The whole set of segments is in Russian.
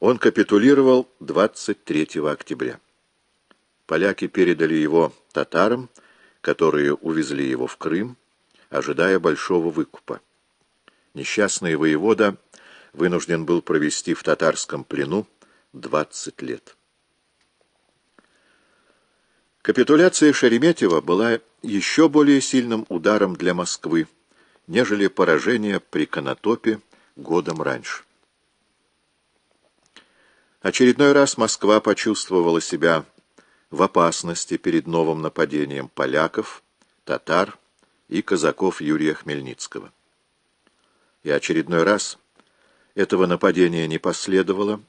Он капитулировал 23 октября. Поляки передали его татарам, которые увезли его в Крым, ожидая большого выкупа. Несчастный воевода вынужден был провести в татарском плену 20 лет. Капитуляция Шереметьева была еще более сильным ударом для Москвы, нежели поражение при Конотопе годом раньше. Очередной раз Москва почувствовала себя в опасности перед новым нападением поляков, татар и казаков Юрия Хмельницкого. И очередной раз этого нападения не последовало,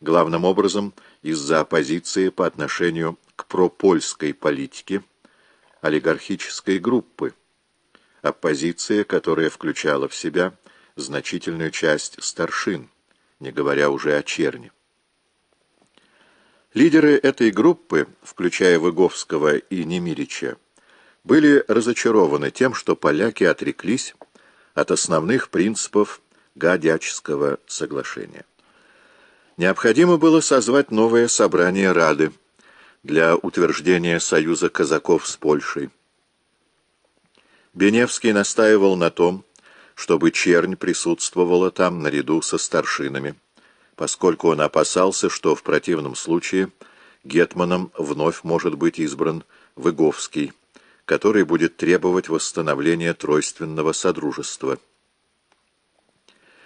главным образом из-за оппозиции по отношению к пропольской политике олигархической группы, оппозиция, которая включала в себя значительную часть старшин, не говоря уже о черни. Лидеры этой группы, включая Выговского и Немирича, были разочарованы тем, что поляки отреклись от основных принципов Гадячского соглашения. Необходимо было созвать новое собрание Рады для утверждения союза казаков с Польшей. Беневский настаивал на том, чтобы чернь присутствовала там наряду со старшинами, поскольку он опасался, что в противном случае гетманом вновь может быть избран Выговский, который будет требовать восстановления тройственного содружества.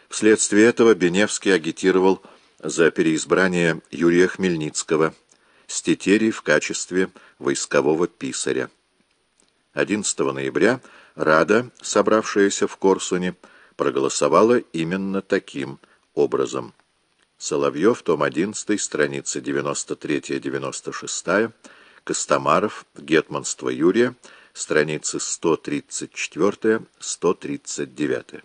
Вследствие этого Беневский агитировал за переизбрание Юрия Хмельницкого с Тетерей в качестве войскового писаря. 11 ноября Рада, собравшаяся в Корсуне, проголосовала именно таким образом. Соловьев, том 11, страницы 93-96, Костомаров, Гетманство Юрия, страницы 134-139.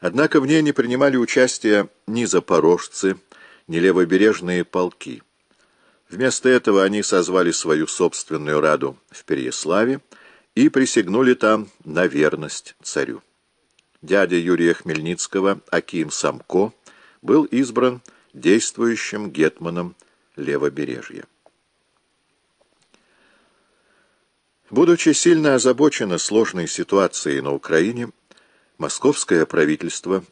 Однако в ней не принимали участие ни запорожцы, ни левобережные полки. Вместо этого они созвали свою собственную раду в Переяславе и присягнули там на верность царю. Дядя Юрия Хмельницкого, Аким Самко, был избран действующим гетманом Левобережья. Будучи сильно озабочено сложной ситуацией на Украине, московское правительство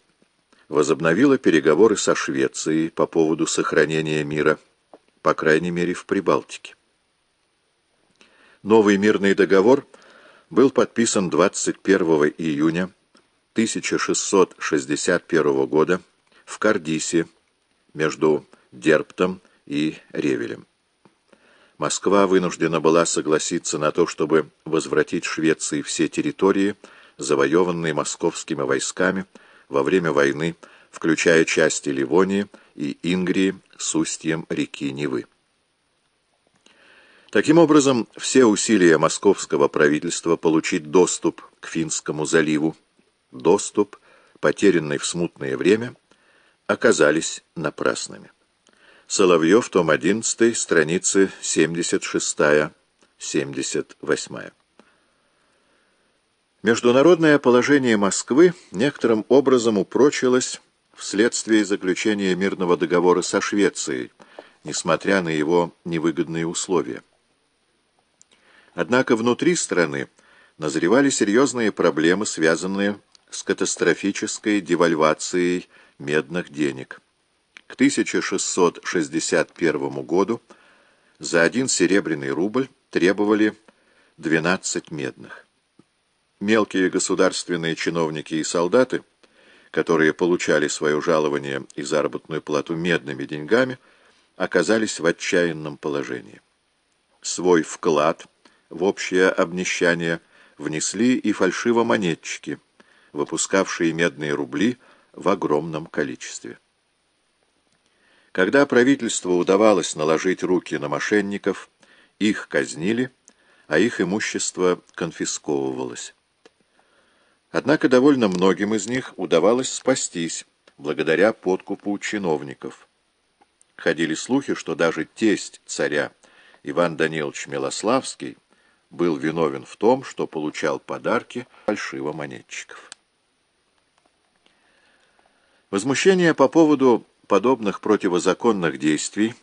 возобновило переговоры со Швецией по поводу сохранения мира, по крайней мере в Прибалтике. Новый мирный договор был подписан 21 июня 1661 года в Кардисе между Дерптом и Ревелем. Москва вынуждена была согласиться на то, чтобы возвратить Швеции все территории, завоеванные московскими войсками во время войны, включая части Ливонии и Ингрии с устьем реки Невы. Таким образом, все усилия московского правительства получить доступ к Финскому заливу, доступ, потерянный в смутное время, оказались напрасными. Соловьев, том 11, страницы 76-78. Международное положение Москвы некоторым образом упрочилось вследствие заключения мирного договора со Швецией, несмотря на его невыгодные условия. Однако внутри страны назревали серьезные проблемы, связанные с катастрофической девальвацией медных денег – к 1661 году за один серебряный рубль требовали 12 медных. Мелкие государственные чиновники и солдаты, которые получали свое жалование и заработную плату медными деньгами, оказались в отчаянном положении. Свой вклад в общее обнищание внесли и фальшивомонетчики, выпускавшие медные рубли в огромном количестве. Когда правительству удавалось наложить руки на мошенников, их казнили, а их имущество конфисковывалось. Однако довольно многим из них удавалось спастись благодаря подкупу чиновников. Ходили слухи, что даже тесть царя Иван Данилович Милославский был виновен в том, что получал подарки фальшивомонетчиков. Возмущение по поводу подобных противозаконных действий